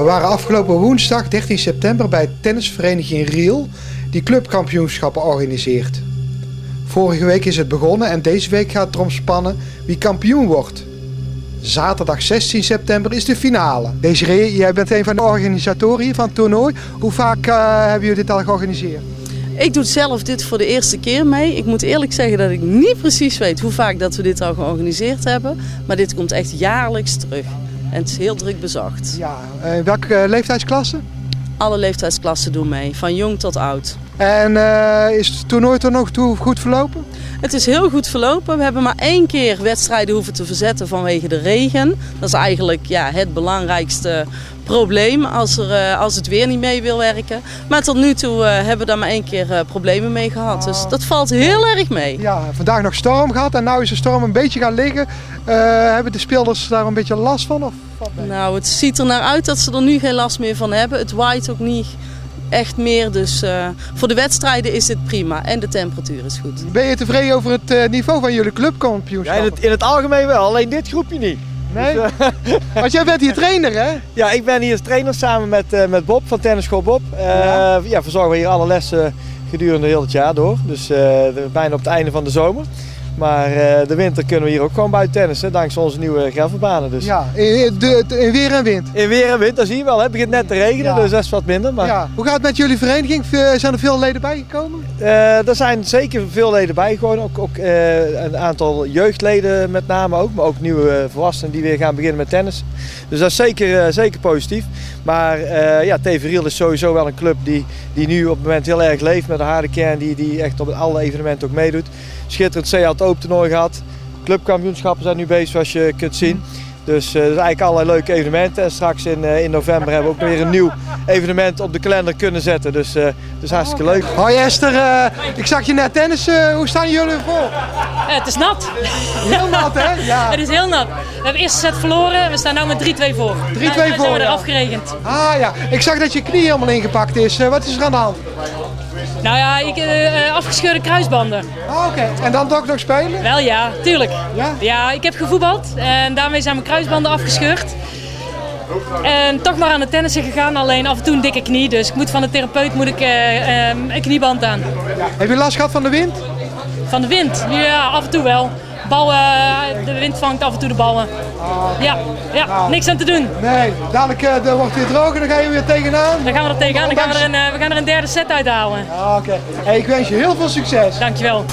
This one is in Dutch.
We waren afgelopen woensdag 13 september bij tennisvereniging Riel die clubkampioenschappen organiseert. Vorige week is het begonnen en deze week gaat het erom spannen wie kampioen wordt. Zaterdag 16 september is de finale. Desiree, jij bent een van de organisatoren hier van het toernooi. Hoe vaak uh, hebben jullie dit al georganiseerd? Ik doe zelf dit voor de eerste keer mee. Ik moet eerlijk zeggen dat ik niet precies weet hoe vaak dat we dit al georganiseerd hebben. Maar dit komt echt jaarlijks terug. En het is heel druk bezocht. Ja, in welke uh, leeftijdsklasse? Alle leeftijdsklassen doen mee, van jong tot oud. En uh, is het toernooi tot nog toe goed verlopen? Het is heel goed verlopen. We hebben maar één keer wedstrijden hoeven te verzetten vanwege de regen. Dat is eigenlijk ja, het belangrijkste probleem als, er, uh, als het weer niet mee wil werken. Maar tot nu toe uh, hebben we daar maar één keer problemen mee gehad. Dus dat valt heel erg mee. Ja, vandaag nog storm gehad en nu is de storm een beetje gaan liggen. hebben de spelers daar een beetje last van? Of nou, het ziet er naar uit dat ze er nu geen last meer van hebben. Het waait ook niet echt meer. Dus uh, voor de wedstrijden is het prima en de temperatuur is goed. Ben je tevreden over het uh, niveau van jullie clubkampioenschap? Ja, in, het, in het algemeen wel, alleen dit groepje niet. Nee? Dus, uh... Want jij bent hier trainer hè? Ja, ik ben hier trainer samen met, met Bob van Tennisschool Bob. ja. ja, verzorgen we hier alle lessen gedurende heel het jaar door. Dus bijna op het einde van de zomer. Maar uh, de winter kunnen we hier ook gewoon buiten tennissen, dankzij onze nieuwe gravelbanen. Dus. Ja, in, de, de, in, weer en wind? In weer en wind, dat zie je wel. Het begint net te regenen, ja. dus dat is wat minder. Maar... Ja. Hoe gaat het met jullie vereniging? Zijn er veel leden bijgekomen? Uh, er zijn zeker veel leden bijgekomen. Ook, ook uh, een aantal jeugdleden met name ook. Maar ook nieuwe volwassenen die weer gaan beginnen met tennis. Dus dat is zeker, zeker positief. Maar ja, TV Riel is sowieso wel een club die, die nu op het moment heel erg leeft met een harde kern. Die, die echt op alle evenementen ook meedoet. Schitterend CA Open toernooi gehad. Clubkampioenschappen zijn nu bezig zoals je kunt zien. Dus uh, dat is eigenlijk allerlei leuke evenementen. En straks in, uh, in november hebben we ook weer een nieuw evenement op de kalender kunnen zetten. Dus uh, dat is hartstikke leuk. Hoi Esther, ik zag je net tennissen. hoe staan jullie ervoor? het is nat. Heel nat hè? Ja. het is heel nat. We hebben eerste set verloren. We staan nu met 3-2 voor. 3-2 voor? zijn we eraf geregend. Ah ja, ik zag dat je knie helemaal ingepakt is. wat is er aan de hand? Nou ja, ik, uh, afgescheurde kruisbanden. Oh, Oké, okay. en dan toch nog spelen? Wel ja, tuurlijk. Ja? Ja, ik heb gevoetbald en daarmee zijn mijn kruisbanden afgescheurd. En toch maar aan het tennissen gegaan, alleen af en toe een dikke knie. Dus ik moet van de therapeut moet ik, uh, een knieband aan. Heb je last gehad van de wind? Van de wind? Ja, af en toe wel bal, de wind vangt af en toe de ballen. Ja, ja nou, niks aan te doen. Nee, dadelijk uh, wordt het weer droog en dan ga je weer tegenaan. Dan gaan we er tegenaan, dan gaan we er een, uh, we gaan er een derde set uithalen. Oké, okay. hey, ik wens je heel veel succes. Dankjewel.